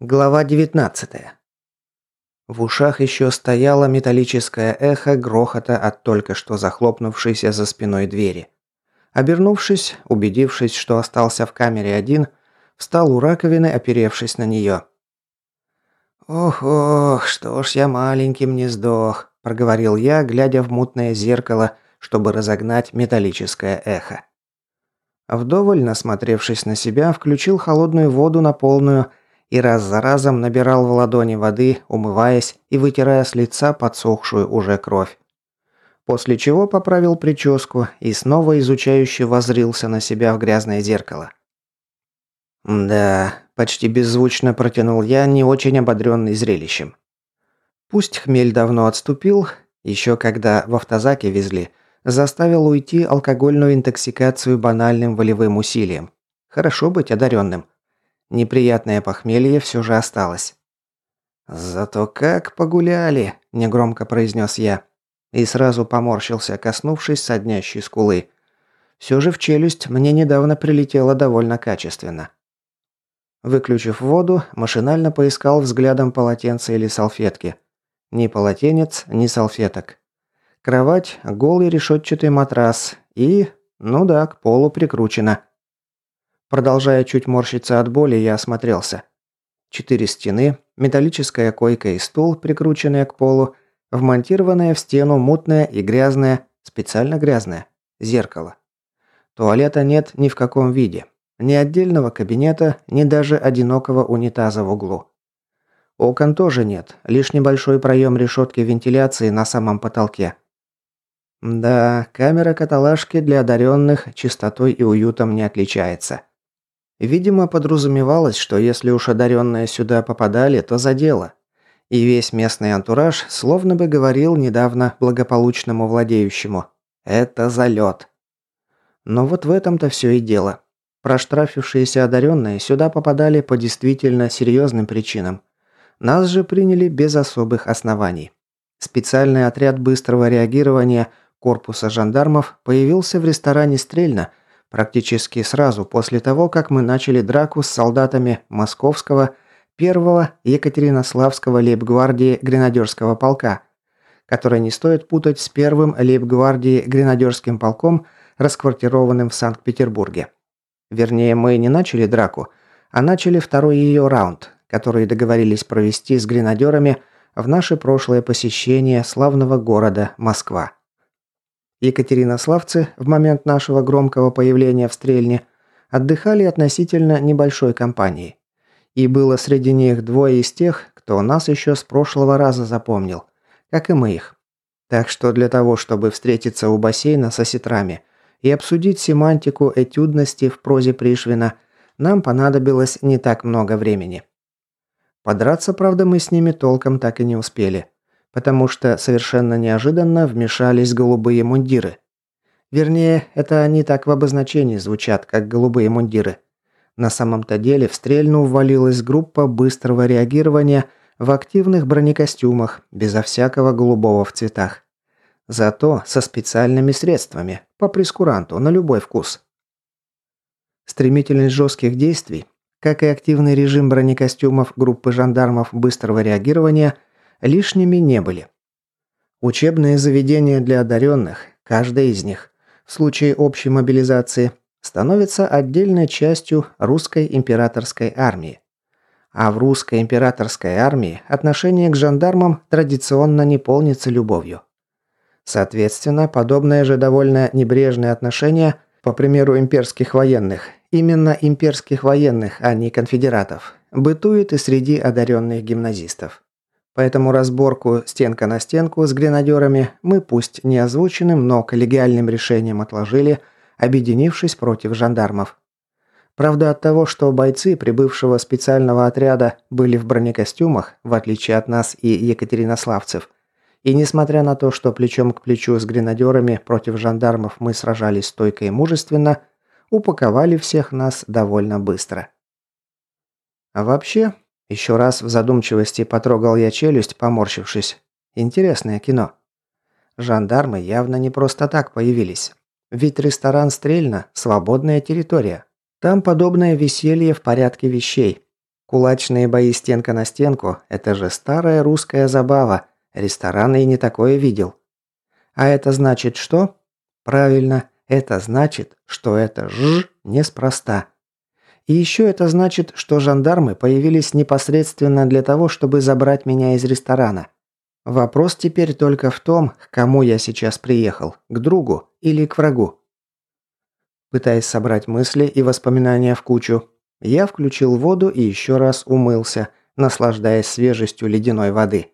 Глава 19. В ушах еще стояло металлическое эхо грохота от только что захлопнувшейся за спиной двери. Обернувшись, убедившись, что остался в камере один, встал у раковины, оперевшись на нее. «Ох-ох, что ж я маленьким не сдох», – проговорил я, глядя в мутное зеркало, чтобы разогнать металлическое эхо. Вдоволь насмотревшись на себя, включил холодную воду на полную – и раз за разом набирал в ладони воды, умываясь и вытирая с лица подсохшую уже кровь. После чего поправил прическу и снова изучающе возрился на себя в грязное зеркало. Да, почти беззвучно протянул я, не очень ободренный зрелищем. Пусть хмель давно отступил, еще когда в автозаке везли, заставил уйти алкогольную интоксикацию банальным волевым усилием. Хорошо быть одаренным. Неприятное похмелье все же осталось. «Зато как погуляли!» – негромко произнес я. И сразу поморщился, коснувшись соднящей скулы. Все же в челюсть мне недавно прилетело довольно качественно. Выключив воду, машинально поискал взглядом полотенце или салфетки. Ни полотенец, ни салфеток. Кровать, голый решетчатый матрас и, ну да, к полу прикручено. Продолжая чуть морщиться от боли, я осмотрелся. Четыре стены, металлическая койка и стул, прикрученные к полу, вмонтированное в стену мутное и грязное, специально грязное, зеркало. Туалета нет ни в каком виде. Ни отдельного кабинета, ни даже одинокого унитаза в углу. Окон тоже нет, лишь небольшой проем решетки вентиляции на самом потолке. Да, камера каталажки для одаренных чистотой и уютом не отличается. Видимо, подразумевалось, что если уж одаренные сюда попадали, то за дело. И весь местный антураж словно бы говорил недавно благополучному владеющему «это залет». Но вот в этом-то все и дело. Проштрафившиеся одаренные сюда попадали по действительно серьезным причинам. Нас же приняли без особых оснований. Специальный отряд быстрого реагирования корпуса жандармов появился в ресторане «Стрельна», Практически сразу после того, как мы начали драку с солдатами Московского первого Екатеринославского лейб-гвардии гренадерского полка, который не стоит путать с первым лейб-гвардии гренадерским полком, расквартированным в Санкт-Петербурге. Вернее, мы не начали драку, а начали второй ее раунд, который договорились провести с гренадерами в наше прошлое посещение славного города Москва. Екатеринославцы в момент нашего громкого появления в Стрельне отдыхали относительно небольшой компанией. И было среди них двое из тех, кто нас еще с прошлого раза запомнил, как и мы их. Так что для того, чтобы встретиться у бассейна со сетрами и обсудить семантику этюдности в прозе Пришвина, нам понадобилось не так много времени. Подраться, правда, мы с ними толком так и не успели – потому что совершенно неожиданно вмешались голубые мундиры. Вернее, это они так в обозначении звучат, как голубые мундиры. На самом-то деле в стрельну ввалилась группа быстрого реагирования в активных бронекостюмах, безо всякого голубого в цветах. Зато со специальными средствами, по прескуранту, на любой вкус. Стремительность жестких действий, как и активный режим бронекостюмов группы жандармов быстрого реагирования – лишними не были. Учебные заведения для одаренных, каждая из них, в случае общей мобилизации, становится отдельной частью русской императорской армии. А в русской императорской армии отношение к жандармам традиционно не полнится любовью. Соответственно, подобное же довольно небрежное отношение, по примеру имперских военных, именно имперских военных, а не конфедератов, бытует и среди одаренных гимназистов. Поэтому разборку стенка на стенку с гренадерами мы пусть не озвученным, но коллегиальным решением отложили, объединившись против жандармов. Правда, от того, что бойцы прибывшего специального отряда были в бронекостюмах, в отличие от нас и екатеринославцев, и несмотря на то, что плечом к плечу с гренадерами против жандармов мы сражались стойко и мужественно, упаковали всех нас довольно быстро. А вообще, еще раз в задумчивости потрогал я челюсть, поморщившись. Интересное кино. Жандармы явно не просто так появились. Ведь ресторан «Стрельна» – свободная территория. Там подобное веселье в порядке вещей. Кулачные бои стенка на стенку – это же старая русская забава. Рестораны и не такое видел. А это значит что? Правильно, это значит, что это «ж» неспроста. И еще это значит, что жандармы появились непосредственно для того, чтобы забрать меня из ресторана. Вопрос теперь только в том, к кому я сейчас приехал, к другу или к врагу. Пытаясь собрать мысли и воспоминания в кучу, я включил воду и еще раз умылся, наслаждаясь свежестью ледяной воды.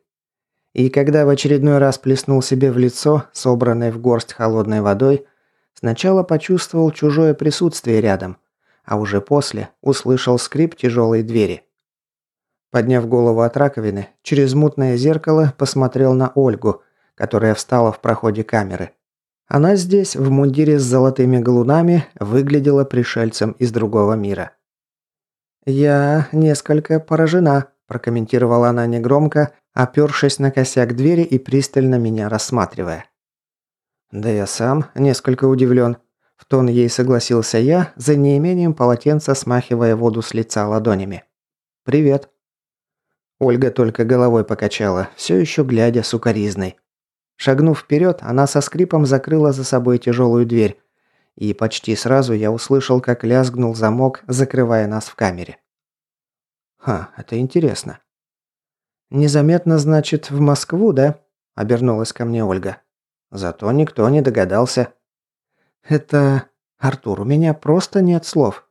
И когда в очередной раз плеснул себе в лицо, собранной в горсть холодной водой, сначала почувствовал чужое присутствие рядом, а уже после услышал скрип тяжелой двери. Подняв голову от раковины, через мутное зеркало посмотрел на Ольгу, которая встала в проходе камеры. Она здесь, в мундире с золотыми галунами, выглядела пришельцем из другого мира. «Я несколько поражена», – прокомментировала она негромко, опёршись на косяк двери и пристально меня рассматривая. «Да я сам несколько удивлен», – в тон ей согласился я, за неимением полотенца смахивая воду с лица ладонями. «Привет». Ольга только головой покачала, все еще глядя сукоризной. Шагнув вперед, она со скрипом закрыла за собой тяжелую дверь, и почти сразу я услышал, как лязгнул замок, закрывая нас в камере. Ха, это интересно. Незаметно, значит, в Москву, да? Обернулась ко мне Ольга. Зато никто не догадался. Это... Артур, у меня просто нет слов.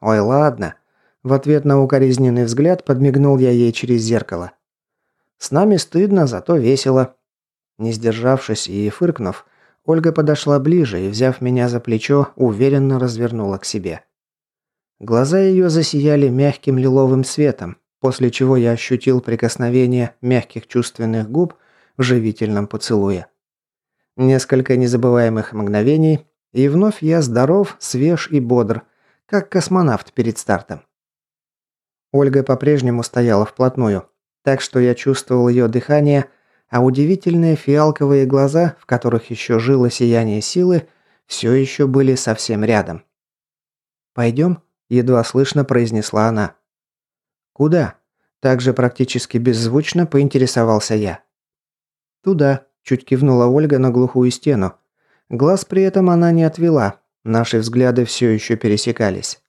Ой, ладно. В ответ на укоризненный взгляд подмигнул я ей через зеркало. С нами стыдно, зато весело. Не сдержавшись и фыркнув, Ольга подошла ближе и, взяв меня за плечо, уверенно развернула к себе. Глаза ее засияли мягким лиловым светом, после чего я ощутил прикосновение мягких чувственных губ в живительном поцелуе. Несколько незабываемых мгновений, и вновь я здоров, свеж и бодр, как космонавт перед стартом. Ольга по-прежнему стояла вплотную, так что я чувствовал ее дыхание – а удивительные фиалковые глаза, в которых еще жило сияние силы, все еще были совсем рядом. «Пойдем?» – едва слышно произнесла она. «Куда?» – также практически беззвучно поинтересовался я. «Туда», – чуть кивнула Ольга на глухую стену. Глаз при этом она не отвела, наши взгляды все еще пересекались.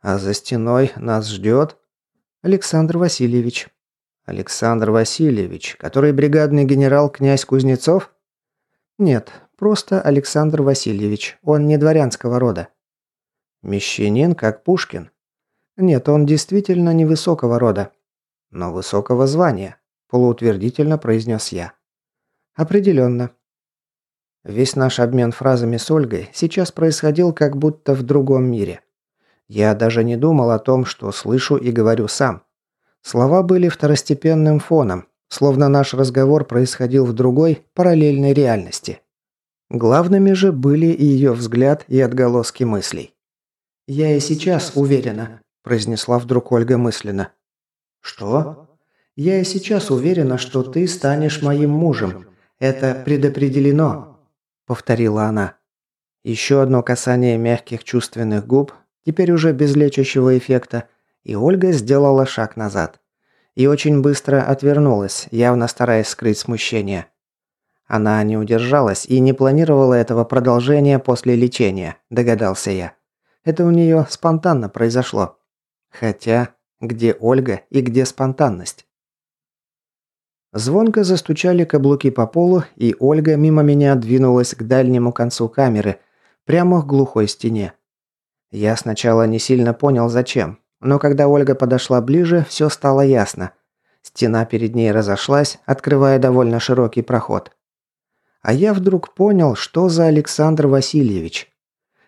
«А за стеной нас ждет?» «Александр Васильевич», Александр Васильевич, который бригадный генерал князь Кузнецов? Нет, просто Александр Васильевич. Он не дворянского рода. Мещанин, как Пушкин? Нет, он действительно невысокого рода. Но высокого звания, полуутвердительно произнес я. Определенно. Весь наш обмен фразами с Ольгой сейчас происходил как будто в другом мире. Я даже не думал о том, что слышу и говорю сам. Слова были второстепенным фоном, словно наш разговор происходил в другой, параллельной реальности. Главными же были и ее взгляд и отголоски мыслей. «Я и сейчас уверена», – произнесла вдруг Ольга мысленно. «Что?» «Я и сейчас уверена, что ты станешь моим мужем. Это предопределено», – повторила она. Еще одно касание мягких чувственных губ, теперь уже без лечащего эффекта – и Ольга сделала шаг назад. И очень быстро отвернулась, явно стараясь скрыть смущение. Она не удержалась и не планировала этого продолжения после лечения, догадался я. Это у нее спонтанно произошло. Хотя, где Ольга и где спонтанность? Звонко застучали каблуки по полу, и Ольга мимо меня двинулась к дальнему концу камеры, прямо к глухой стене. Я сначала не сильно понял, зачем, но когда Ольга подошла ближе, все стало ясно. Стена перед ней разошлась, открывая довольно широкий проход. А я вдруг понял, что за Александр Васильевич.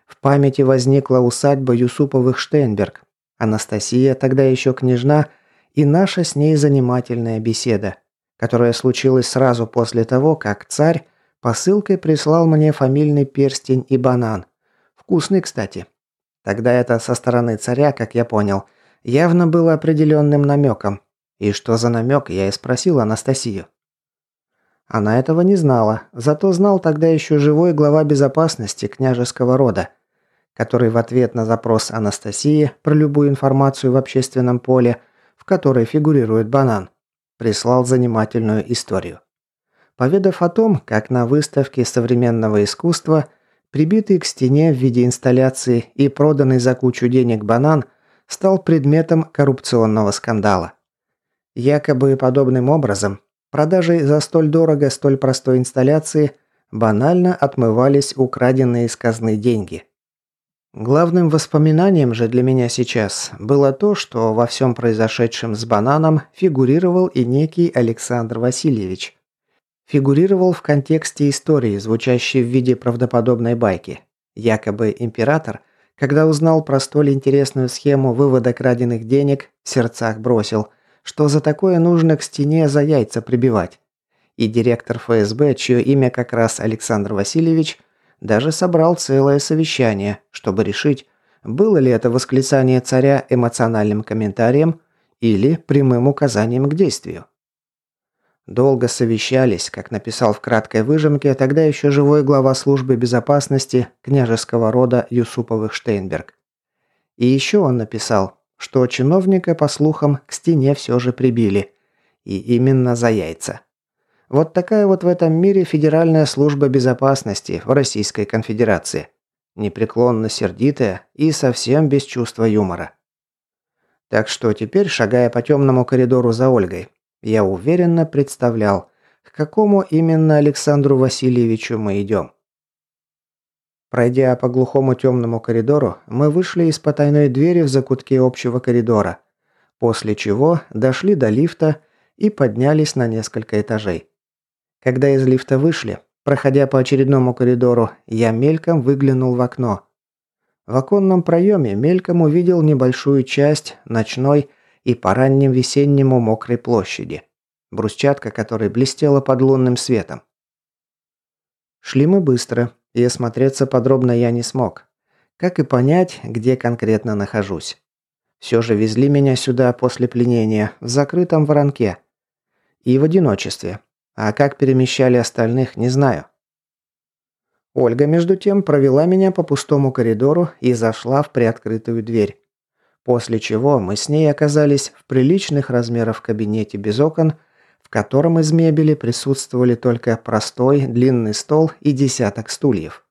В памяти возникла усадьба Юсуповых Штейнберг, Анастасия, тогда еще княжна, и наша с ней занимательная беседа, которая случилась сразу после того, как царь посылкой прислал мне фамильный перстень и банан. Вкусный, кстати. Тогда это со стороны царя, как я понял, явно было определенным намеком. И что за намек, я и спросил Анастасию. Она этого не знала, зато знал тогда еще живой глава безопасности княжеского рода. который в ответ на запрос Анастасии про любую информацию в общественном поле, в которой фигурирует банан, прислал занимательную историю. Поведав о том, как на выставке современного искусства прибитый к стене в виде инсталляции и проданный за кучу денег банан стал предметом коррупционного скандала. Якобы подобным образом продажей за столь дорого столь простой инсталляции банально отмывались украденные из казны деньги – Главным воспоминанием же для меня сейчас было то, что во всем произошедшем с бананом фигурировал и некий Александр Васильевич. Фигурировал в контексте истории, звучащей в виде правдоподобной байки. Якобы император, когда узнал про столь интересную схему вывода краденных денег, в сердцах бросил, что за такое нужно к стене за яйца прибивать. И директор ФСБ, чье имя как раз Александр Васильевич – даже собрал целое совещание, чтобы решить, было ли это восклицание царя эмоциональным комментарием или прямым указанием к действию. Долго совещались, как написал в краткой выжимке тогда еще живой глава службы безопасности княжеского рода Юсуповых Штейнберг. И еще он написал, что чиновника, по слухам, к стене все же прибили. И именно за яйца. Вот такая вот в этом мире Федеральная служба безопасности в Российской Конфедерации. Непреклонно сердитая и совсем без чувства юмора. Так что теперь, шагая по темному коридору за Ольгой, я уверенно представлял, к какому именно Александру Васильевичу мы идем. Пройдя по глухому темному коридору, мы вышли из потайной двери в закутке общего коридора, после чего дошли до лифта и поднялись на несколько этажей. Когда из лифта вышли, проходя по очередному коридору, я мельком выглянул в окно. В оконном проеме мельком увидел небольшую часть ночной и по ранним весеннему мокрой площади, брусчатка которой блестела под лунным светом. Шли мы быстро, и осмотреться подробно я не смог. Как и понять, где конкретно нахожусь. Все же везли меня сюда после пленения, в закрытом воронке. И в одиночестве, а как перемещали остальных, не знаю. Ольга, между тем, провела меня по пустому коридору и зашла в приоткрытую дверь. После чего мы с ней оказались в приличных размерах кабинете без окон, в котором из мебели присутствовали только простой длинный стол и десяток стульев.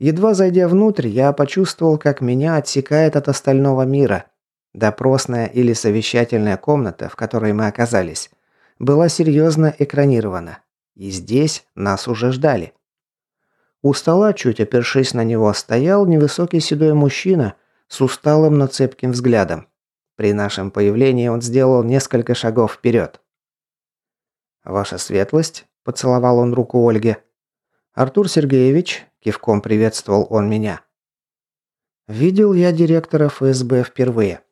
Едва зайдя внутрь, я почувствовал, как меня отсекает от остального мира. Допросная или совещательная комната, в которой мы оказались – была серьезно экранирована. И здесь нас уже ждали. У стола, чуть опершись на него, стоял невысокий седой мужчина с усталым, но цепким взглядом. При нашем появлении он сделал несколько шагов вперед. «Ваша светлость», – поцеловал он руку Ольге. «Артур Сергеевич», – кивком приветствовал он меня. Видел я директора ФСБ впервые.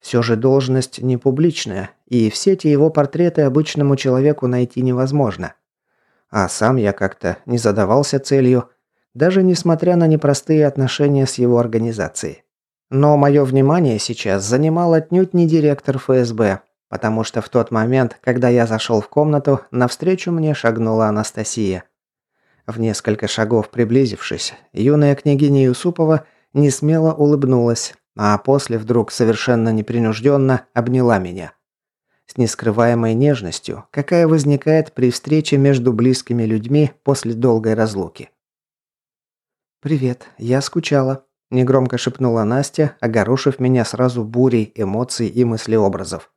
Все же должность не публичная, и в сети его портреты обычному человеку найти невозможно. А сам я как-то не задавался целью, даже несмотря на непростые отношения с его организацией. Но мое внимание сейчас занимал отнюдь не директор ФСБ, потому что в тот момент, когда я зашел в комнату, навстречу мне шагнула Анастасия. В несколько шагов приблизившись, юная княгиня Юсупова несмело улыбнулась, а после вдруг совершенно непринужденно обняла меня. С нескрываемой нежностью, какая возникает при встрече между близкими людьми после долгой разлуки. «Привет, я скучала», – негромко шепнула Настя, огорошив меня сразу бурей эмоций и мыслеобразов.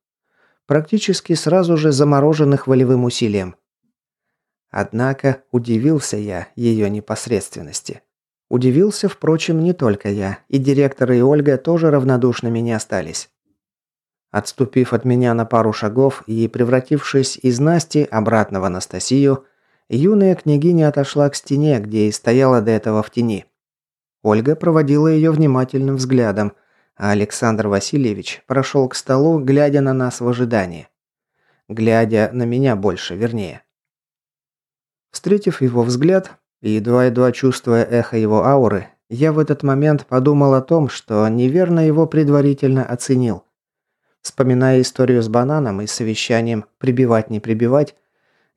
Практически сразу же замороженных волевым усилием. Однако удивился я ее непосредственности. Удивился, впрочем, не только я, и директор и Ольга тоже равнодушными не остались. Отступив от меня на пару шагов и превратившись из Насти обратно в Анастасию, юная княгиня отошла к стене, где и стояла до этого в тени. Ольга проводила ее внимательным взглядом, а Александр Васильевич прошел к столу, глядя на нас в ожидании. Глядя на меня больше, вернее. Встретив его взгляд, и едва-едва чувствуя эхо его ауры, я в этот момент подумал о том, что неверно его предварительно оценил. Вспоминая историю с бананом и совещанием «прибивать, не прибивать»,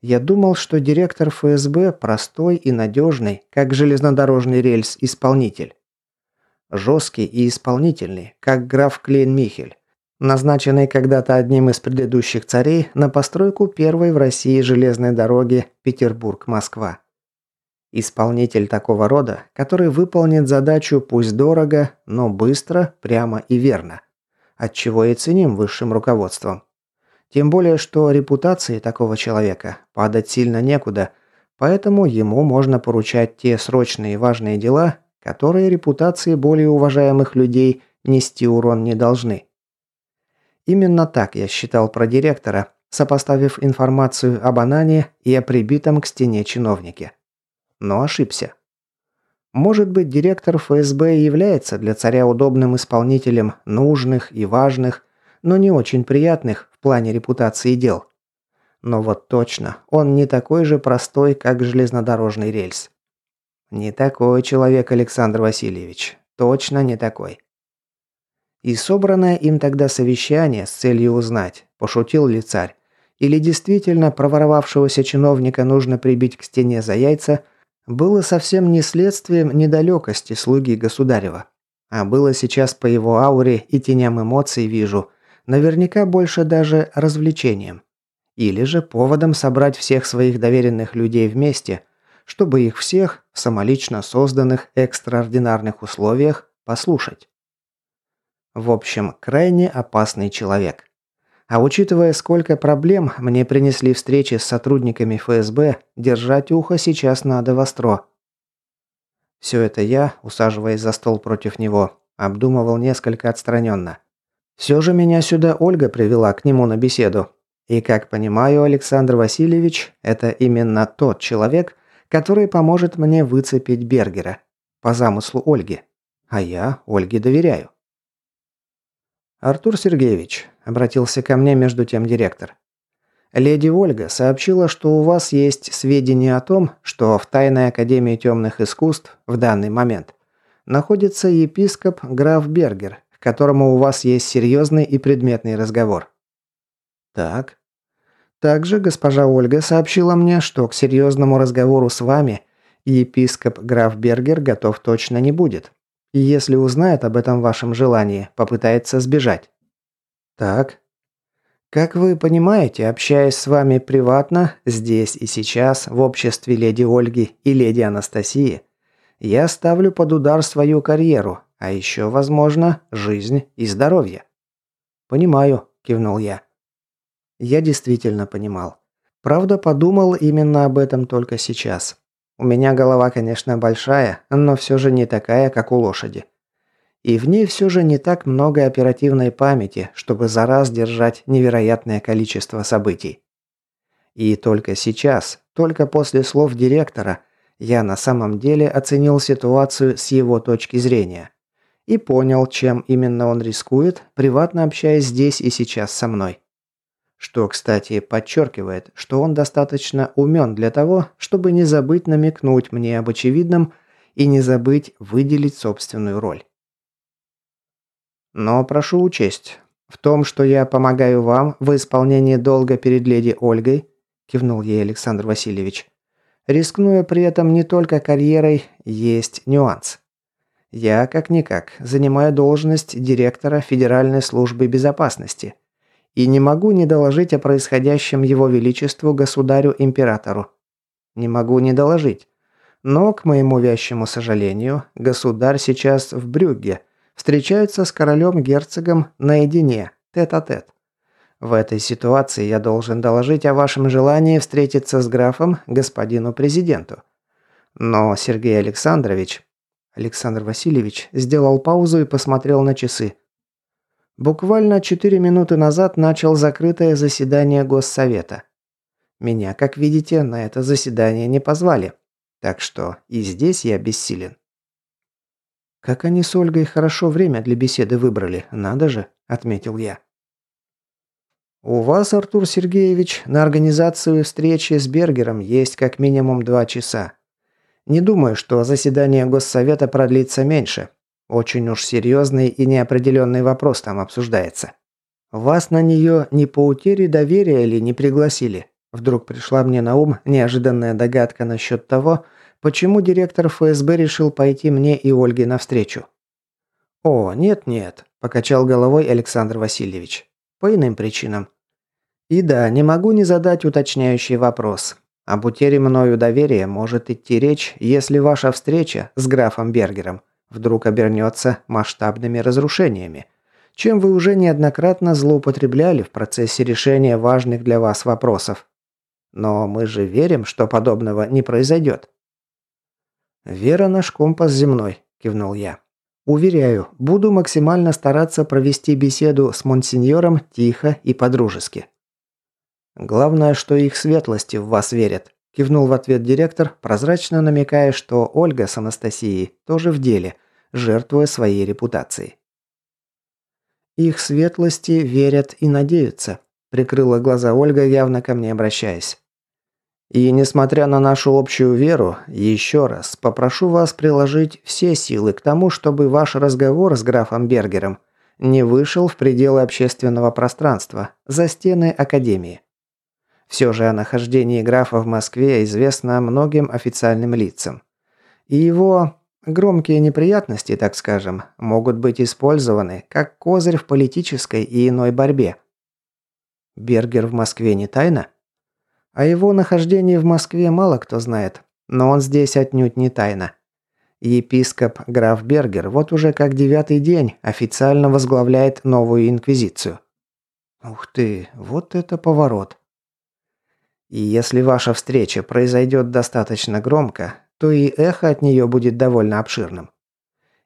я думал, что директор ФСБ простой и надежный, как железнодорожный рельс, исполнитель. Жесткий и исполнительный, как граф Клейн-Михель, назначенный когда-то одним из предыдущих царей на постройку первой в России железной дороги Петербург-Москва. Исполнитель такого рода, который выполнит задачу пусть дорого, но быстро, прямо и верно. Отчего и ценим высшим руководством. Тем более, что репутации такого человека падать сильно некуда, поэтому ему можно поручать те срочные и важные дела, которые репутации более уважаемых людей нести урон не должны. Именно так я считал про директора, сопоставив информацию об Анане и о прибитом к стене чиновнике но ошибся. Может быть, директор ФСБ является для царя удобным исполнителем нужных и важных, но не очень приятных в плане репутации дел. Но вот точно, он не такой же простой, как железнодорожный рельс. Не такой человек Александр Васильевич. Точно не такой. И собранное им тогда совещание с целью узнать, пошутил ли царь, или действительно проворовавшегося чиновника нужно прибить к стене за яйца – было совсем не следствием недалекости слуги государева. А было сейчас по его ауре и теням эмоций вижу, наверняка больше даже развлечением. Или же поводом собрать всех своих доверенных людей вместе, чтобы их всех в самолично созданных экстраординарных условиях послушать. В общем, крайне опасный человек. А учитывая, сколько проблем мне принесли встречи с сотрудниками ФСБ, держать ухо сейчас надо востро. Все это я, усаживаясь за стол против него, обдумывал несколько отстраненно. Все же меня сюда Ольга привела к нему на беседу. И, как понимаю, Александр Васильевич, это именно тот человек, который поможет мне выцепить Бергера. По замыслу Ольги. А я Ольге доверяю. «Артур Сергеевич», – обратился ко мне между тем директор. «Леди Ольга сообщила, что у вас есть сведения о том, что в Тайной Академии Темных Искусств в данный момент находится епископ граф Бергер, к которому у вас есть серьезный и предметный разговор». «Так». Также госпожа Ольга сообщила мне, что к серьезному разговору с вами епископ граф Бергер готов точно не будет, и если узнает об этом вашем желании, попытается сбежать. Так. Как вы понимаете, общаясь с вами приватно, здесь и сейчас, в обществе леди Ольги и леди Анастасии, я ставлю под удар свою карьеру, а еще, возможно, жизнь и здоровье. Понимаю, кивнул я. Я действительно понимал. Правда, подумал именно об этом только сейчас. У меня голова, конечно, большая, но все же не такая, как у лошади. И в ней все же не так много оперативной памяти, чтобы за раз держать невероятное количество событий. И только сейчас, только после слов директора, я на самом деле оценил ситуацию с его точки зрения. И понял, чем именно он рискует, приватно общаясь здесь и сейчас со мной. Что, кстати, подчеркивает, что он достаточно умен для того, чтобы не забыть намекнуть мне об очевидном и не забыть выделить собственную роль. Но прошу учесть, в том, что я помогаю вам в исполнении долга перед леди Ольгой, кивнул ей Александр Васильевич, рискнуя при этом не только карьерой, есть нюанс. Я, как-никак, занимаю должность директора Федеральной службы безопасности – и не могу не доложить о происходящем его величеству государю-императору. Не могу не доложить. Но, к моему вящему сожалению, государь сейчас в Брюгге, встречается с королем-герцогом наедине, тет-а-тет. -тет. В этой ситуации я должен доложить о вашем желании встретиться с графом господину президенту. Но Сергей Александрович... Александр Васильевич сделал паузу и посмотрел на часы. Буквально четыре минуты назад начал закрытое заседание Госсовета. Меня, как видите, на это заседание не позвали. Так что и здесь я бессилен. Как они с Ольгой хорошо время для беседы выбрали, надо же, отметил я. У вас, Артур Сергеевич, на организацию встречи с Бергером есть как минимум два часа. Не думаю, что заседание Госсовета продлится меньше, очень уж серьезный и неопределенный вопрос там обсуждается. Вас на нее не по утере доверия или не пригласили? Вдруг пришла мне на ум неожиданная догадка насчет того, почему директор ФСБ решил пойти мне и Ольге навстречу. О, нет-нет, покачал головой Александр Васильевич. По иным причинам. И да, не могу не задать уточняющий вопрос. Об утере мною доверия может идти речь, если ваша встреча с графом Бергером вдруг обернется масштабными разрушениями, чем вы уже неоднократно злоупотребляли в процессе решения важных для вас вопросов. Но мы же верим, что подобного не произойдет. «Вера наш компас земной», – кивнул я. «Уверяю, буду максимально стараться провести беседу с монсеньором тихо и по-дружески». «Главное, что их светлости в вас верят», – кивнул в ответ директор, прозрачно намекая, что Ольга с Анастасией тоже в деле, жертвуя своей репутацией. «Их светлости верят и надеются», – прикрыла глаза Ольга, явно ко мне обращаясь. «И несмотря на нашу общую веру, еще раз попрошу вас приложить все силы к тому, чтобы ваш разговор с графом Бергером не вышел в пределы общественного пространства, за стены Академии. Все же о нахождении графа в Москве известно многим официальным лицам. И его громкие неприятности, так скажем, могут быть использованы как козырь в политической и иной борьбе. Бергер в Москве не тайна? О его нахождении в Москве мало кто знает, но он здесь отнюдь не тайна. Епископ граф Бергер вот уже как девятый день официально возглавляет новую инквизицию. Ух ты, вот это поворот. И если ваша встреча произойдет достаточно громко, то и эхо от нее будет довольно обширным.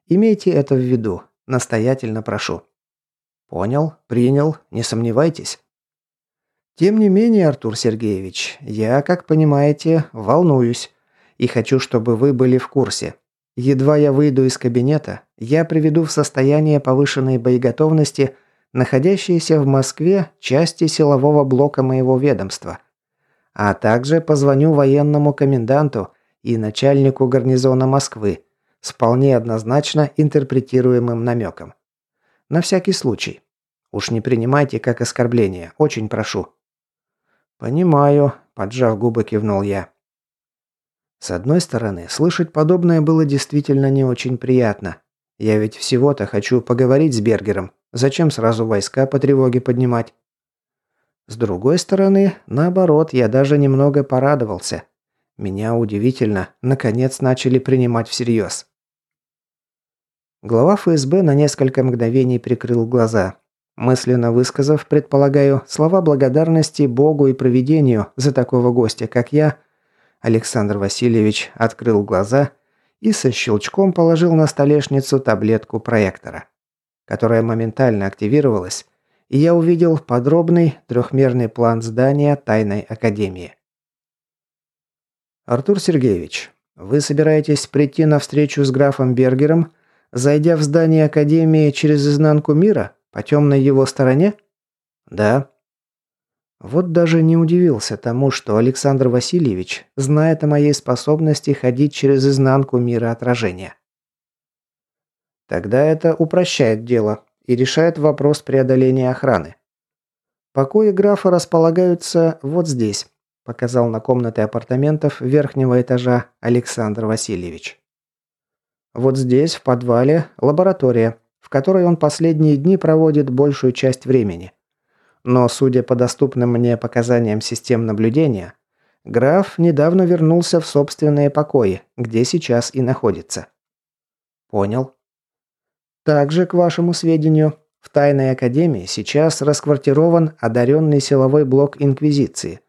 Имейте это в виду, настоятельно прошу. Понял, принял, не сомневайтесь. Тем не менее, Артур Сергеевич, я, как понимаете, волнуюсь и хочу, чтобы вы были в курсе. Едва я выйду из кабинета, я приведу в состояние повышенной боеготовности находящиеся в Москве части силового блока моего ведомства – а также позвоню военному коменданту и начальнику гарнизона Москвы с вполне однозначно интерпретируемым намеком. На всякий случай. Уж не принимайте как оскорбление, очень прошу. Понимаю, поджав губы, кивнул я. С одной стороны, слышать подобное было действительно не очень приятно. Я ведь всего-то хочу поговорить с Бергером. Зачем сразу войска по тревоге поднимать? С другой стороны, наоборот, я даже немного порадовался. Меня удивительно, наконец начали принимать всерьез. Глава ФСБ на несколько мгновений прикрыл глаза, мысленно высказав, предполагаю, слова благодарности Богу и провидению за такого гостя, как я. Александр Васильевич открыл глаза и со щелчком положил на столешницу таблетку проектора, которая моментально активировалась и я увидел подробный трехмерный план здания Тайной Академии. «Артур Сергеевич, вы собираетесь прийти на встречу с графом Бергером, зайдя в здание Академии через изнанку мира, по темной его стороне?» «Да». Вот даже не удивился тому, что Александр Васильевич знает о моей способности ходить через изнанку мира отражения. Тогда это упрощает дело, и решает вопрос преодоления охраны. Покои графа располагаются вот здесь, показал на комнаты апартаментов верхнего этажа Александр Васильевич. Вот здесь, в подвале, лаборатория, в которой он последние дни проводит большую часть времени. Но, судя по доступным мне показаниям систем наблюдения, граф недавно вернулся в собственные покои, где сейчас и находится. Понял. Также, к вашему сведению, в тайной академии сейчас расквартирован одаренный силовой блок Инквизиции.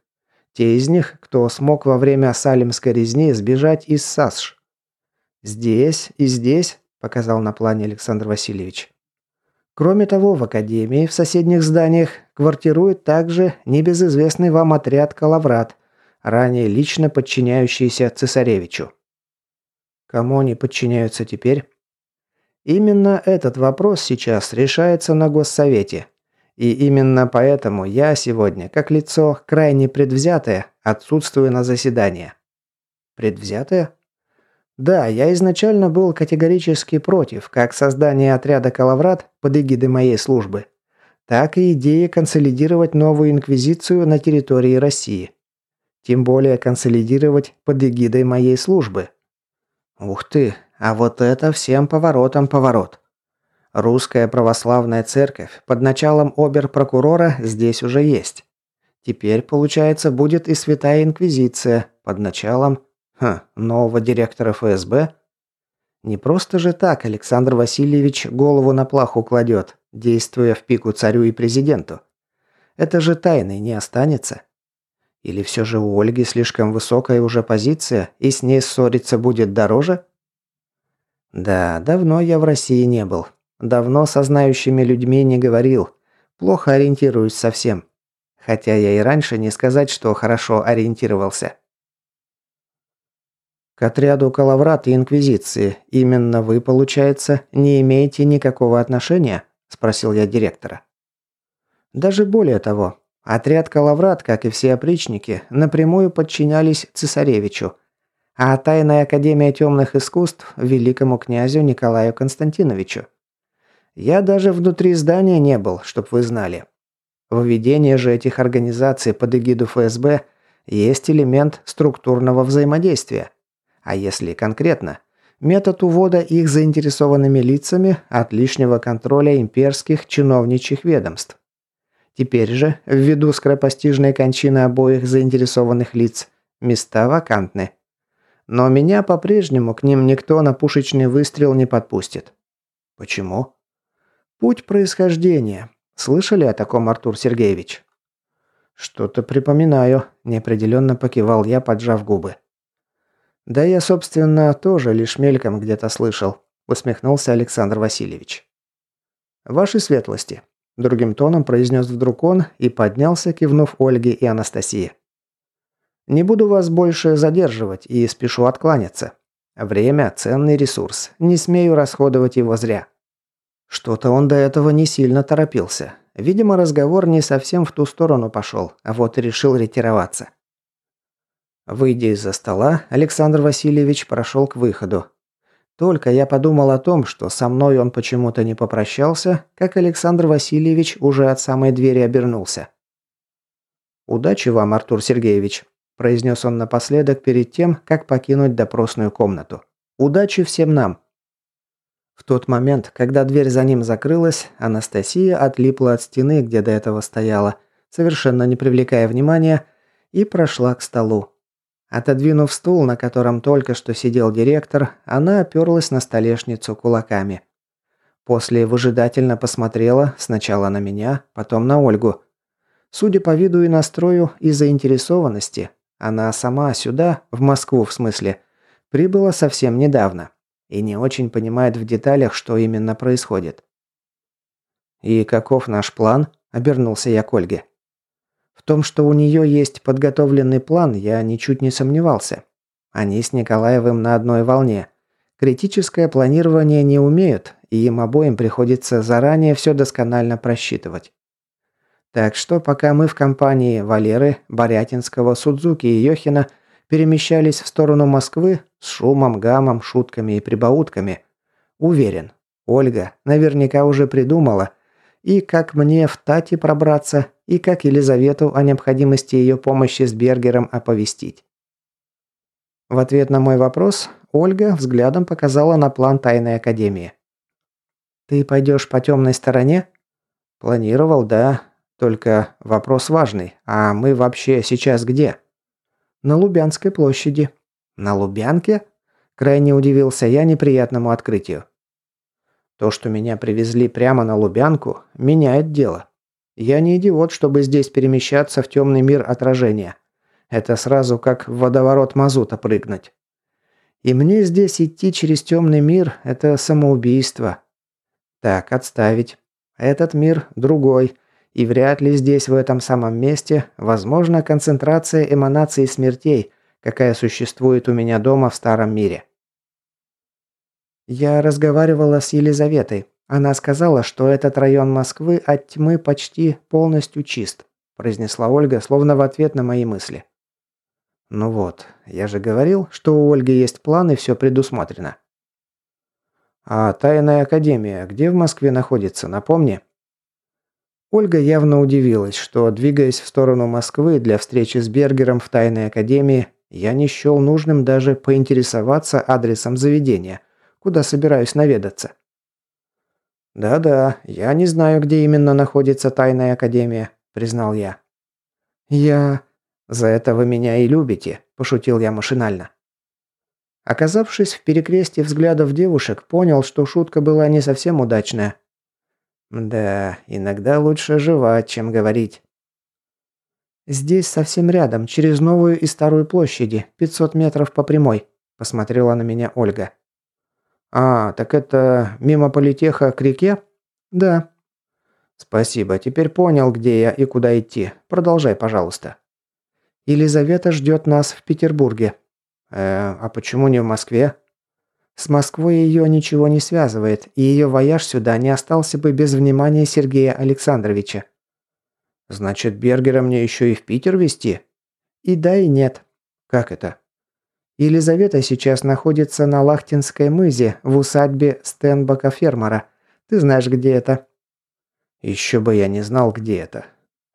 Те из них, кто смог во время Салимской резни сбежать из САСШ. Здесь и здесь, показал на плане Александр Васильевич. Кроме того, в академии в соседних зданиях квартирует также небезызвестный вам отряд Калаврат, ранее лично подчиняющийся цесаревичу. Кому они подчиняются теперь? Именно этот вопрос сейчас решается на Госсовете. И именно поэтому я сегодня, как лицо крайне предвзятое, отсутствую на заседании. Предвзятое? Да, я изначально был категорически против как создания отряда «Калаврат» под эгидой моей службы, так и идеи консолидировать новую инквизицию на территории России. Тем более консолидировать под эгидой моей службы. Ух ты, а вот это всем поворотом поворот. Русская православная церковь под началом обер-прокурора здесь уже есть. Теперь, получается, будет и Святая Инквизиция под началом ха, нового директора ФСБ. Не просто же так Александр Васильевич голову на плаху кладет, действуя в пику царю и президенту. Это же тайной не останется. Или все же у Ольги слишком высокая уже позиция, и с ней ссориться будет дороже? Да, давно я в России не был. Давно со знающими людьми не говорил. Плохо ориентируюсь совсем. Хотя я и раньше не сказать, что хорошо ориентировался. К отряду Калаврат и Инквизиции именно вы, получается, не имеете никакого отношения? Спросил я директора. Даже более того, отряд Калаврат, как и все опричники, напрямую подчинялись цесаревичу, а Тайная Академия Темных Искусств – великому князю Николаю Константиновичу. Я даже внутри здания не был, чтоб вы знали. В введении же этих организаций под эгиду ФСБ есть элемент структурного взаимодействия. А если конкретно, метод увода их заинтересованными лицами от лишнего контроля имперских чиновничьих ведомств. Теперь же, ввиду скоропостижной кончины обоих заинтересованных лиц, места вакантны. Но меня по-прежнему к ним никто на пушечный выстрел не подпустит. Почему? Путь происхождения. Слышали о таком, Артур Сергеевич? Что-то припоминаю, неопределенно покивал я, поджав губы. Да я, собственно, тоже лишь мельком где-то слышал, усмехнулся Александр Васильевич. Ваши светлости, другим тоном произнес вдруг он и поднялся, кивнув Ольге и Анастасии. Не буду вас больше задерживать и спешу откланяться. Время – ценный ресурс, не смею расходовать его зря. Что-то он до этого не сильно торопился. Видимо, разговор не совсем в ту сторону пошел, а вот и решил ретироваться. Выйдя из-за стола, Александр Васильевич прошел к выходу. Только я подумал о том, что со мной он почему-то не попрощался, как Александр Васильевич уже от самой двери обернулся. «Удачи вам, Артур Сергеевич», – произнес он напоследок перед тем, как покинуть допросную комнату. «Удачи всем нам!» В тот момент, когда дверь за ним закрылась, Анастасия отлипла от стены, где до этого стояла, совершенно не привлекая внимания, и прошла к столу. Отодвинув стул, на котором только что сидел директор, она оперлась на столешницу кулаками. После выжидательно посмотрела сначала на меня, потом на Ольгу. Судя по виду и настрою и заинтересованности, она сама сюда, в Москву в смысле, прибыла совсем недавно и не очень понимает в деталях, что именно происходит. «И каков наш план?» – обернулся я к Ольге. В том, что у нее есть подготовленный план, я ничуть не сомневался. Они с Николаевым на одной волне. Критическое планирование не умеют, и им обоим приходится заранее все досконально просчитывать. Так что пока мы в компании Валеры, Борятинского, Судзуки и Йохина – перемещались в сторону Москвы с шумом, гамом, шутками и прибаутками. Уверен, Ольга наверняка уже придумала, и как мне в Тати пробраться, и как Елизавету о необходимости ее помощи с Бергером оповестить. В ответ на мой вопрос Ольга взглядом показала на план тайной академии. «Ты пойдешь по темной стороне?» «Планировал, да. Только вопрос важный. А мы вообще сейчас где?» На Лубянской площади. На Лубянке? Крайне удивился я неприятному открытию. То, что меня привезли прямо на Лубянку, меняет дело. Я не идиот, чтобы здесь перемещаться в темный мир отражения. Это сразу как в водоворот мазута прыгнуть. И мне здесь идти через темный мир – это самоубийство. Так, отставить. Этот мир другой, и вряд ли здесь, в этом самом месте, возможна концентрация эманаций смертей, какая существует у меня дома в Старом мире. Я разговаривала с Елизаветой. Она сказала, что этот район Москвы от тьмы почти полностью чист, произнесла Ольга, словно в ответ на мои мысли. Ну вот, я же говорил, что у Ольги есть план и все предусмотрено. А тайная академия где в Москве находится, напомни? Ольга явно удивилась, что, двигаясь в сторону Москвы для встречи с Бергером в тайной академии, я не счел нужным даже поинтересоваться адресом заведения, куда собираюсь наведаться. «Да-да, я не знаю, где именно находится тайная академия», – признал я. «Я...» «За это вы меня и любите», – пошутил я машинально. Оказавшись в перекрестии взглядов девушек, понял, что шутка была не совсем удачная. Да, иногда лучше жевать, чем говорить. «Здесь совсем рядом, через новую и старую площади, 500 метров по прямой», – посмотрела на меня Ольга. «А, так это мимо политеха к реке?» «Да». «Спасибо, теперь понял, где я и куда идти. Продолжай, пожалуйста». «Елизавета ждет нас в Петербурге». «Э, а почему не в Москве?» «С Москвой ее ничего не связывает, и ее вояж сюда не остался бы без внимания Сергея Александровича». «Значит, Бергера мне еще и в Питер везти?» «И да, и нет». «Как это?» Елизавета сейчас находится на Лахтинской мызе в усадьбе Стенбока фермера. Ты знаешь, где это?» «Еще бы я не знал, где это.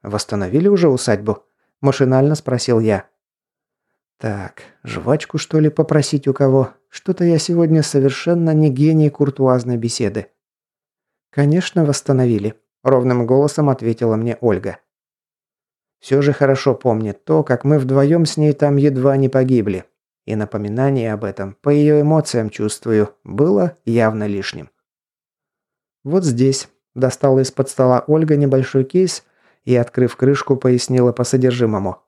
Восстановили уже усадьбу?» – машинально спросил я. «Так, жвачку, что ли, попросить у кого? Что-то я сегодня совершенно не гений куртуазной беседы». «Конечно, восстановили», – ровным голосом ответила мне Ольга. «Все же хорошо помнит то, как мы вдвоем с ней там едва не погибли. И напоминание об этом, по ее эмоциям чувствую, было явно лишним. Вот здесь. Достала из-под стола Ольга небольшой кейс и, открыв крышку, пояснила по содержимому.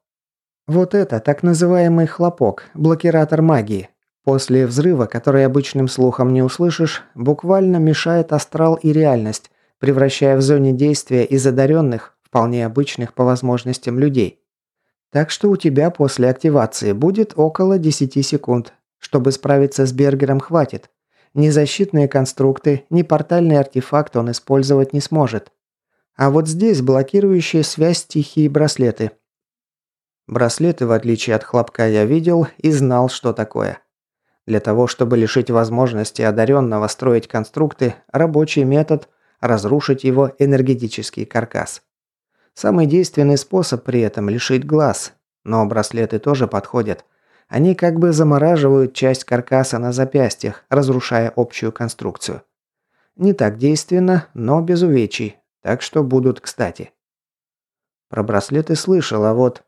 Вот это так называемый хлопок, блокиратор магии. После взрыва, который обычным слухом не услышишь, буквально мешает астрал и реальность, превращая в зоне действия из одаренных, вполне обычных по возможностям людей, так что у тебя после активации будет около 10 секунд. Чтобы справиться с Бергером хватит. Ни защитные конструкты, ни портальный артефакт он использовать не сможет. А вот здесь блокирующие связь стихии браслеты. Браслеты, в отличие от хлопка, я видел и знал, что такое. Для того, чтобы лишить возможности одаренного строить конструкты, рабочий метод – разрушить его энергетический каркас. Самый действенный способ при этом лишить глаз. Но браслеты тоже подходят. Они как бы замораживают часть каркаса на запястьях, разрушая общую конструкцию. Не так действенно, но без увечий, так что будут кстати. Про браслеты слышал, а вот...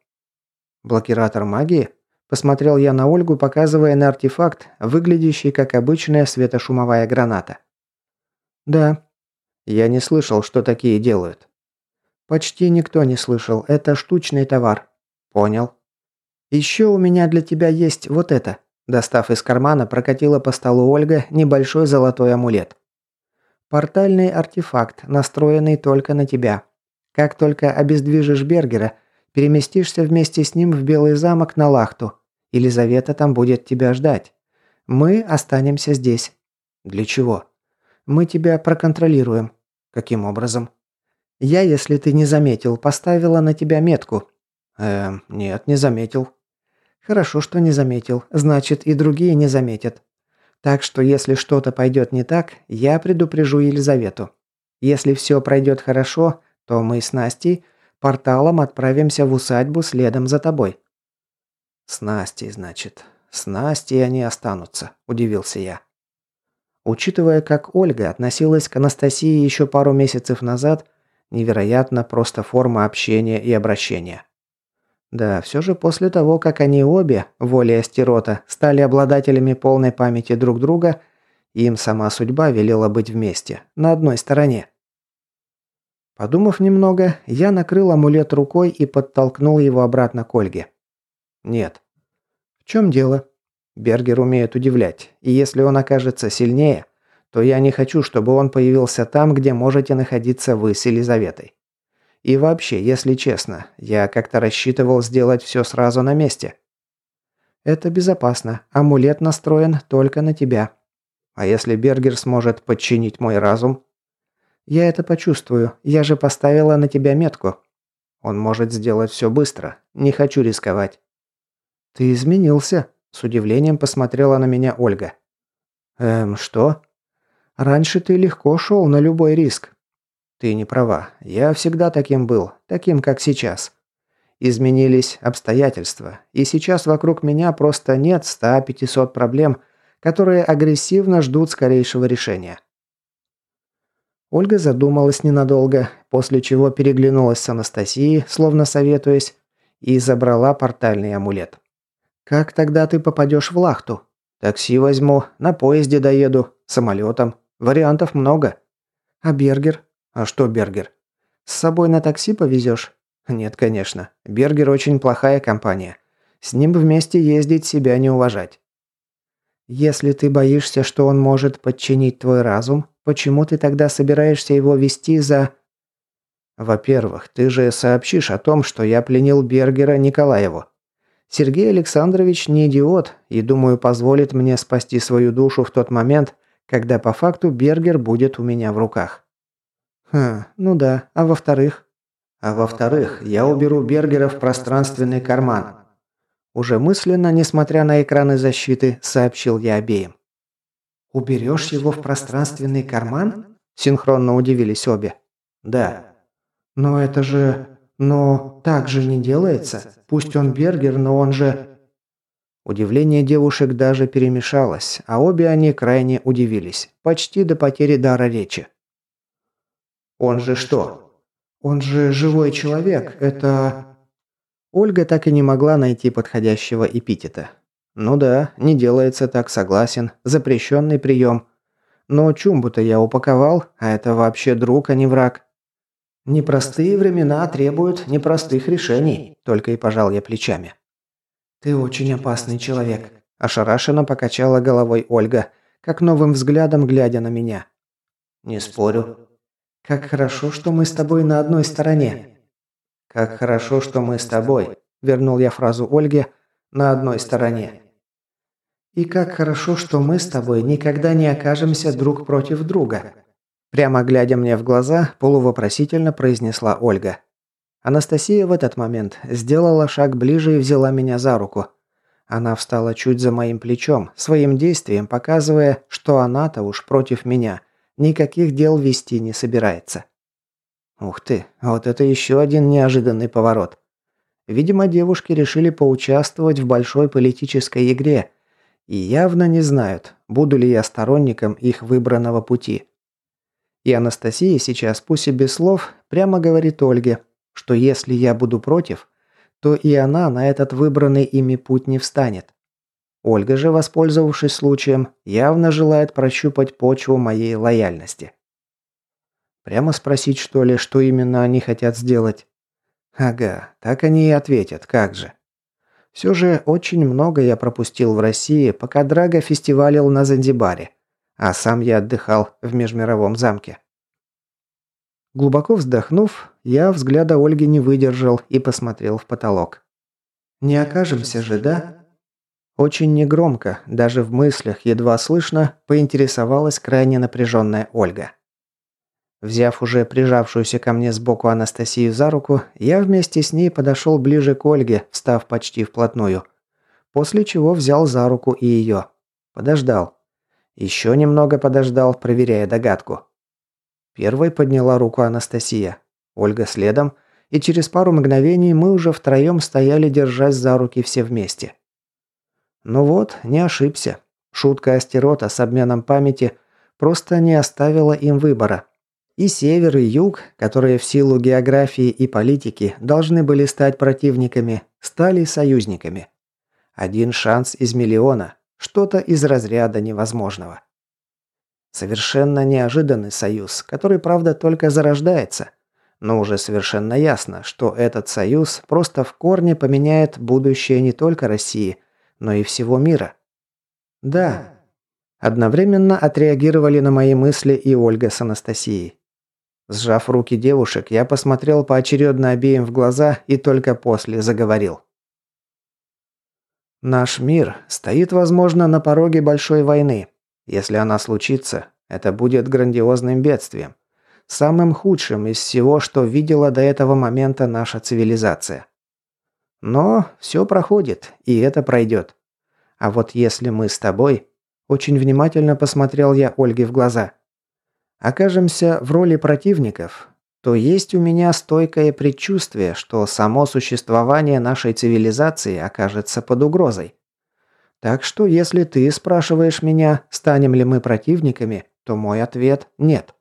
Блокиратор магии? Посмотрел я на Ольгу, показывая на артефакт, выглядящий как обычная светошумовая граната. Да. Я не слышал, что такие делают. Почти никто не слышал. Это штучный товар. Понял. Еще у меня для тебя есть вот это. Достав из кармана, прокатила по столу Ольга небольшой золотой амулет. Портальный артефакт, настроенный только на тебя. Как только обездвижишь Бергера, переместишься вместе с ним в Белый замок на Лахту. Елизавета там будет тебя ждать. Мы останемся здесь. Для чего? Мы тебя проконтролируем. Каким образом? Я, если ты не заметил, поставила на тебя метку. Эм, нет, не заметил. Хорошо, что не заметил. Значит, и другие не заметят. Так что, если что-то пойдет не так, я предупрежу Елизавету. Если все пройдет хорошо, то мы с Настей порталом отправимся в усадьбу следом за тобой. С Настей, значит. С Настей они останутся, удивился я. Учитывая, как Ольга относилась к Анастасии еще пару месяцев назад, Невероятно просто форма общения и обращения. Да, все же после того, как они обе, волей Астерота, стали обладателями полной памяти друг друга, им сама судьба велела быть вместе, на одной стороне. Подумав немного, я накрыл амулет рукой и подтолкнул его обратно к Ольге. Нет. В чем дело? Бергер умеет удивлять, и если он окажется сильнее, то я не хочу, чтобы он появился там, где можете находиться вы с Елизаветой. И вообще, если честно, я как-то рассчитывал сделать все сразу на месте. Это безопасно. Амулет настроен только на тебя. А если Бергер сможет подчинить мой разум? Я это почувствую. Я же поставила на тебя метку. Он может сделать все быстро. Не хочу рисковать. Ты изменился. С удивлением посмотрела на меня Ольга. Эм, что? Раньше ты легко шел на любой риск. Ты не права. Я всегда таким был, таким, как сейчас. Изменились обстоятельства, и сейчас вокруг меня просто нет 100-500 проблем, которые агрессивно ждут скорейшего решения. Ольга задумалась ненадолго, после чего переглянулась с Анастасией, словно советуясь, и забрала портальный амулет. «Как тогда ты попадешь в Лахту?» «Такси возьму, на поезде доеду, самолетом. Вариантов много». «А Бергер?» «А что Бергер?» «С собой на такси повезешь?» «Нет, конечно. Бергер очень плохая компания. С ним вместе ездить себя не уважать». «Если ты боишься, что он может подчинить твой разум, почему ты тогда собираешься его вести за...» «Во-первых, ты же сообщишь о том, что я пленил Бергера Николаеву. Сергей Александрович не идиот и, думаю, позволит мне спасти свою душу в тот момент, когда по факту Бергер будет у меня в руках». «Хм, ну да. А во-вторых?» «А во-вторых, я уберу Бергера в пространственный карман. Уже мысленно, несмотря на экраны защиты, сообщил я обеим. «Уберешь его в пространственный карман?» Синхронно удивились обе. «Да». «Но это же... Но так же не делается. Пусть он Бергер, но он же...» Удивление девушек даже перемешалось, а обе они крайне удивились, почти до потери дара речи. «Он же что?» «Он же живой человек. Это...» Ольга так и не могла найти подходящего эпитета. Ну да, не делается так, согласен. Запрещенный прием. Но чумбу-то я упаковал, а это вообще друг, а не враг. Непростые времена требуют непростых решений, только и пожал я плечами. Ты очень опасный человек, ошарашенно покачала головой Ольга, как новым взглядом глядя на меня. Не спорю. Как хорошо, что мы с тобой на одной стороне. «Как хорошо, что мы с тобой», – вернул я фразу Ольге, – «на одной стороне». «И как хорошо, что мы с тобой никогда не окажемся друг против друга», – прямо глядя мне в глаза, полувопросительно произнесла Ольга. Анастасия в этот момент сделала шаг ближе и взяла меня за руку. Она встала чуть за моим плечом, своим действием показывая, что она-то уж против меня никаких дел вести не собирается. Ух ты, вот это еще один неожиданный поворот. Видимо, девушки решили поучаствовать в большой политической игре и явно не знают, буду ли я сторонником их выбранного пути. И Анастасия сейчас, пусть и без слов, прямо говорит Ольге, что если я буду против, то и она на этот выбранный ими путь не встанет. Ольга же, воспользовавшись случаем, явно желает прощупать почву моей лояльности. Прямо спросить, что ли, что именно они хотят сделать? Ага, так они и ответят, как же. Все же очень много я пропустил в России, пока Драго фестивалил на Занзибаре, а сам я отдыхал в Межмировом замке. Глубоко вздохнув, я взгляда Ольги не выдержал и посмотрел в потолок. «Не окажемся же, да?» Очень негромко, даже в мыслях едва слышно, поинтересовалась крайне напряженная Ольга. Взяв уже прижавшуюся ко мне сбоку Анастасию за руку, я вместе с ней подошел ближе к Ольге, став почти вплотную. После чего взял за руку и ее. Подождал. Еще немного подождал, проверяя догадку. Первой подняла руку Анастасия. Ольга следом, и через пару мгновений мы уже втроем стояли, держась за руки все вместе. Ну вот, не ошибся. Шутка Астерота с обменом памяти просто не оставила им выбора. И север, и юг, которые в силу географии и политики должны были стать противниками, стали союзниками. Один шанс из миллиона, что-то из разряда невозможного. Совершенно неожиданный союз, который, правда, только зарождается. Но уже совершенно ясно, что этот союз просто в корне поменяет будущее не только России, но и всего мира. Да. Одновременно отреагировали на мои мысли и Ольга с Анастасией. Сжав руки девушек, я посмотрел поочередно обеим в глаза и только после заговорил. Наш мир стоит, возможно, на пороге большой войны. Если она случится, это будет грандиозным бедствием. Самым худшим из всего, что видела до этого момента наша цивилизация. Но все проходит, и это пройдет. А вот если мы с тобой... Очень внимательно посмотрел я Ольге в глаза – окажемся в роли противников, то есть у меня стойкое предчувствие, что само существование нашей цивилизации окажется под угрозой. Так что если ты спрашиваешь меня, станем ли мы противниками, то мой ответ – нет.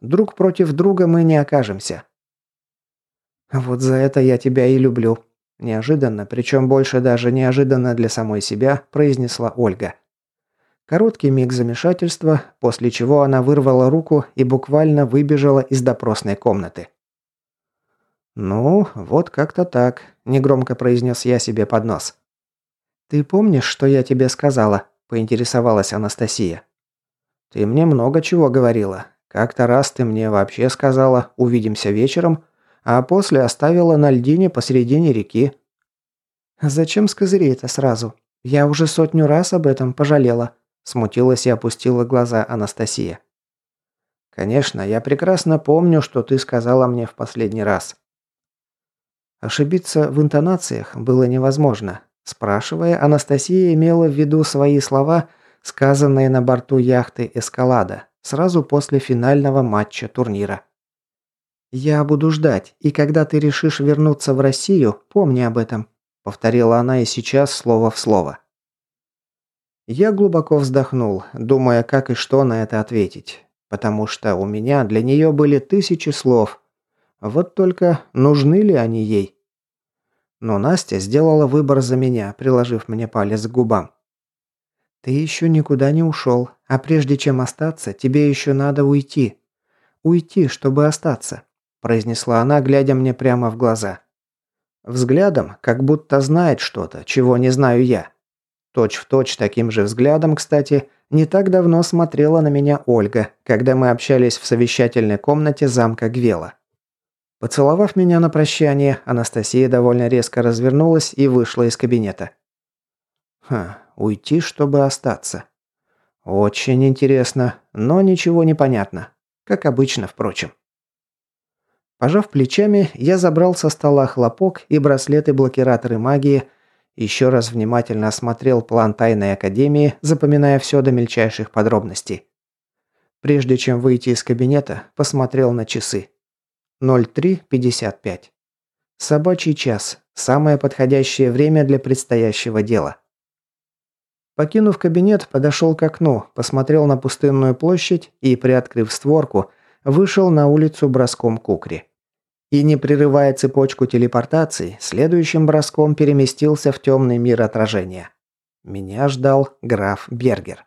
Друг против друга мы не окажемся. Вот за это я тебя и люблю. Неожиданно, причем больше даже неожиданно для самой себя, произнесла Ольга. Короткий миг замешательства, после чего она вырвала руку и буквально выбежала из допросной комнаты. «Ну, вот как-то так», – негромко произнес я себе под нос. «Ты помнишь, что я тебе сказала?» – поинтересовалась Анастасия. «Ты мне много чего говорила. Как-то раз ты мне вообще сказала «увидимся вечером», а после оставила на льдине посередине реки». «Зачем с козырей-то сразу? Я уже сотню раз об этом пожалела», – смутилась и опустила глаза Анастасия. «Конечно, я прекрасно помню, что ты сказала мне в последний раз. Ошибиться в интонациях было невозможно. Спрашивая, Анастасия имела в виду свои слова, сказанные на борту яхты «Эскалада», сразу после финального матча турнира. «Я буду ждать, и когда ты решишь вернуться в Россию, помни об этом», повторила она и сейчас слово в слово. Я глубоко вздохнул, думая, как и что на это ответить, потому что у меня для нее были тысячи слов – вот только нужны ли они ей? Но Настя сделала выбор за меня, приложив мне палец к губам. «Ты еще никуда не ушел, а прежде чем остаться, тебе еще надо уйти. Уйти, чтобы остаться», – произнесла она, глядя мне прямо в глаза. Взглядом, как будто знает что-то, чего не знаю я. Точь в точь таким же взглядом, кстати, не так давно смотрела на меня Ольга, когда мы общались в совещательной комнате замка Гвела. Поцеловав меня на прощание, Анастасия довольно резко развернулась и вышла из кабинета. Ха, уйти, чтобы остаться. Очень интересно, но ничего не понятно. Как обычно, впрочем. Пожав плечами, я забрал со стола хлопок и браслеты-блокираторы магии, еще раз внимательно осмотрел план тайной академии, запоминая все до мельчайших подробностей. Прежде чем выйти из кабинета, посмотрел на часы. 03.55. Собачий час. Самое подходящее время для предстоящего дела. Покинув кабинет, подошел к окну, посмотрел на пустынную площадь и, приоткрыв створку, вышел на улицу броском кукри. И, не прерывая цепочку телепортаций, следующим броском переместился в темный мир отражения. Меня ждал граф Бергер.